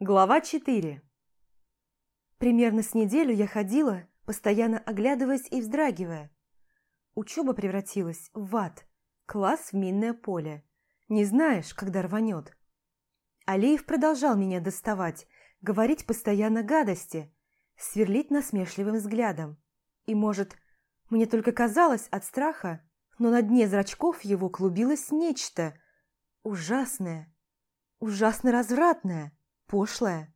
Глава 4 Примерно с неделю я ходила, постоянно оглядываясь и вздрагивая. Учеба превратилась в ад, класс в минное поле. Не знаешь, когда рванет. Алиев продолжал меня доставать, говорить постоянно гадости, сверлить насмешливым взглядом. И, может, мне только казалось от страха, но на дне зрачков его клубилось нечто ужасное, ужасно развратное пошлая.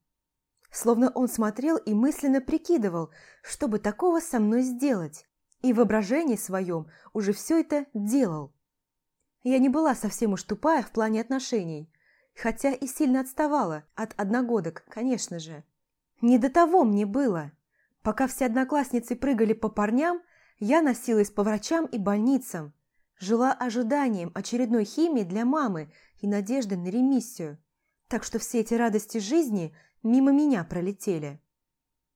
Словно он смотрел и мысленно прикидывал, чтобы такого со мной сделать, и в воображении своем уже все это делал. Я не была совсем уж тупая в плане отношений, хотя и сильно отставала от одногодок, конечно же. Не до того мне было. Пока все одноклассницы прыгали по парням, я носилась по врачам и больницам, жила ожиданием очередной химии для мамы и надеждой на ремиссию так что все эти радости жизни мимо меня пролетели.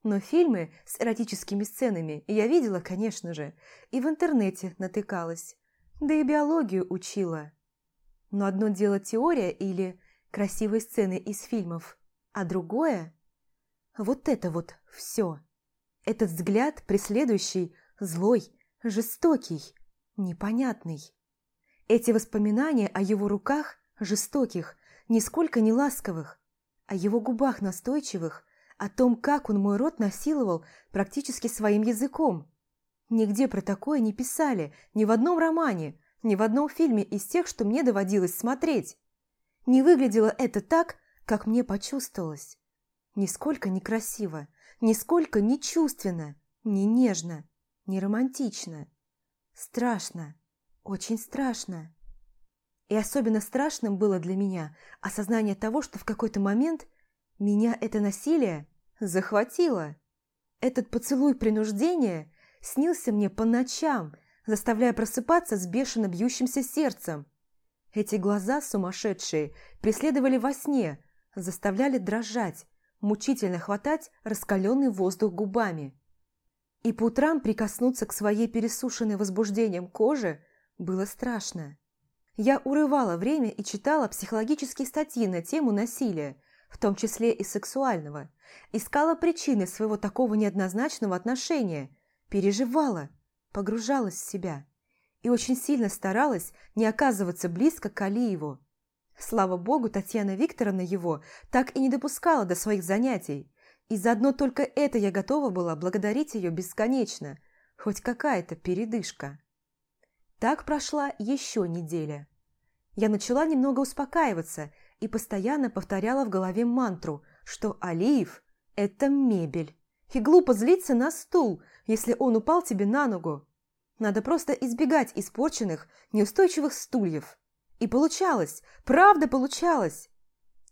Но фильмы с эротическими сценами я видела, конечно же, и в интернете натыкалась, да и биологию учила. Но одно дело теория или красивые сцены из фильмов, а другое – вот это вот все. Этот взгляд преследующий, злой, жестокий, непонятный. Эти воспоминания о его руках жестоких, нисколько не ласковых, о его губах настойчивых, о том, как он мой рот насиловал практически своим языком. Нигде про такое не писали, ни в одном романе, ни в одном фильме из тех, что мне доводилось смотреть. Не выглядело это так, как мне почувствовалось. Нисколько не красиво, нисколько не чувственно, не нежно, не романтично. Страшно, очень страшно. И особенно страшным было для меня осознание того, что в какой-то момент меня это насилие захватило. Этот поцелуй принуждения снился мне по ночам, заставляя просыпаться с бешено бьющимся сердцем. Эти глаза сумасшедшие преследовали во сне, заставляли дрожать, мучительно хватать раскаленный воздух губами. И по утрам прикоснуться к своей пересушенной возбуждением коже было страшно. Я урывала время и читала психологические статьи на тему насилия, в том числе и сексуального. Искала причины своего такого неоднозначного отношения, переживала, погружалась в себя. И очень сильно старалась не оказываться близко к Алиеву. Слава богу, Татьяна Викторовна его так и не допускала до своих занятий. И заодно только это я готова была благодарить ее бесконечно. Хоть какая-то передышка. Так прошла еще неделя. Я начала немного успокаиваться и постоянно повторяла в голове мантру, что Алиев – это мебель. И глупо злиться на стул, если он упал тебе на ногу. Надо просто избегать испорченных, неустойчивых стульев. И получалось, правда получалось.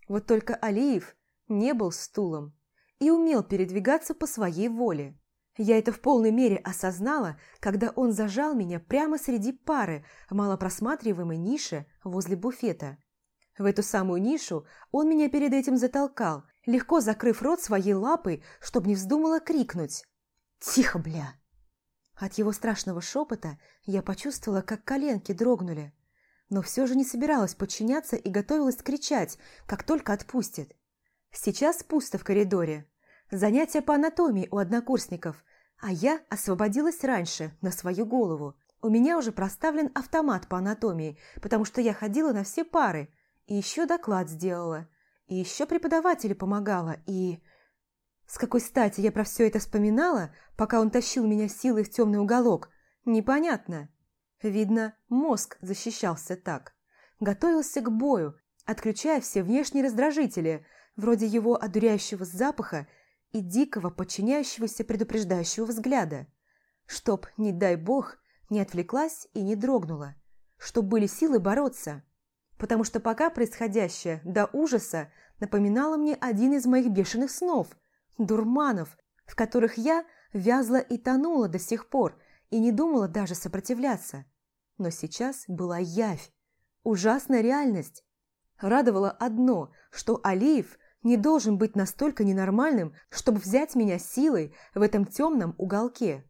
Вот только Алиев не был стулом и умел передвигаться по своей воле. Я это в полной мере осознала, когда он зажал меня прямо среди пары в малопросматриваемой нише возле буфета. В эту самую нишу он меня перед этим затолкал, легко закрыв рот своей лапой, чтобы не вздумала крикнуть. «Тихо, бля!» От его страшного шепота я почувствовала, как коленки дрогнули, но все же не собиралась подчиняться и готовилась кричать, как только отпустит. Сейчас пусто в коридоре, занятия по анатомии у однокурсников, а я освободилась раньше, на свою голову. У меня уже проставлен автомат по анатомии, потому что я ходила на все пары, и еще доклад сделала, и еще преподавателю помогала, и... С какой стати я про все это вспоминала, пока он тащил меня силой в темный уголок, непонятно. Видно, мозг защищался так. Готовился к бою, отключая все внешние раздражители, вроде его одуряющего запаха и дикого, подчиняющегося предупреждающего взгляда, чтоб, не дай бог, не отвлеклась и не дрогнула, чтоб были силы бороться, потому что пока происходящее до ужаса напоминало мне один из моих бешеных снов, дурманов, в которых я вязла и тонула до сих пор и не думала даже сопротивляться. Но сейчас была явь, ужасная реальность. Радовало одно, что Алиев не должен быть настолько ненормальным, чтобы взять меня силой в этом темном уголке.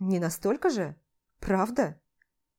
Не настолько же? Правда?